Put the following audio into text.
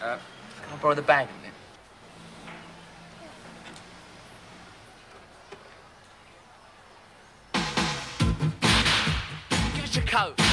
Uh, can I borrow the bag a minute? Give us your coat.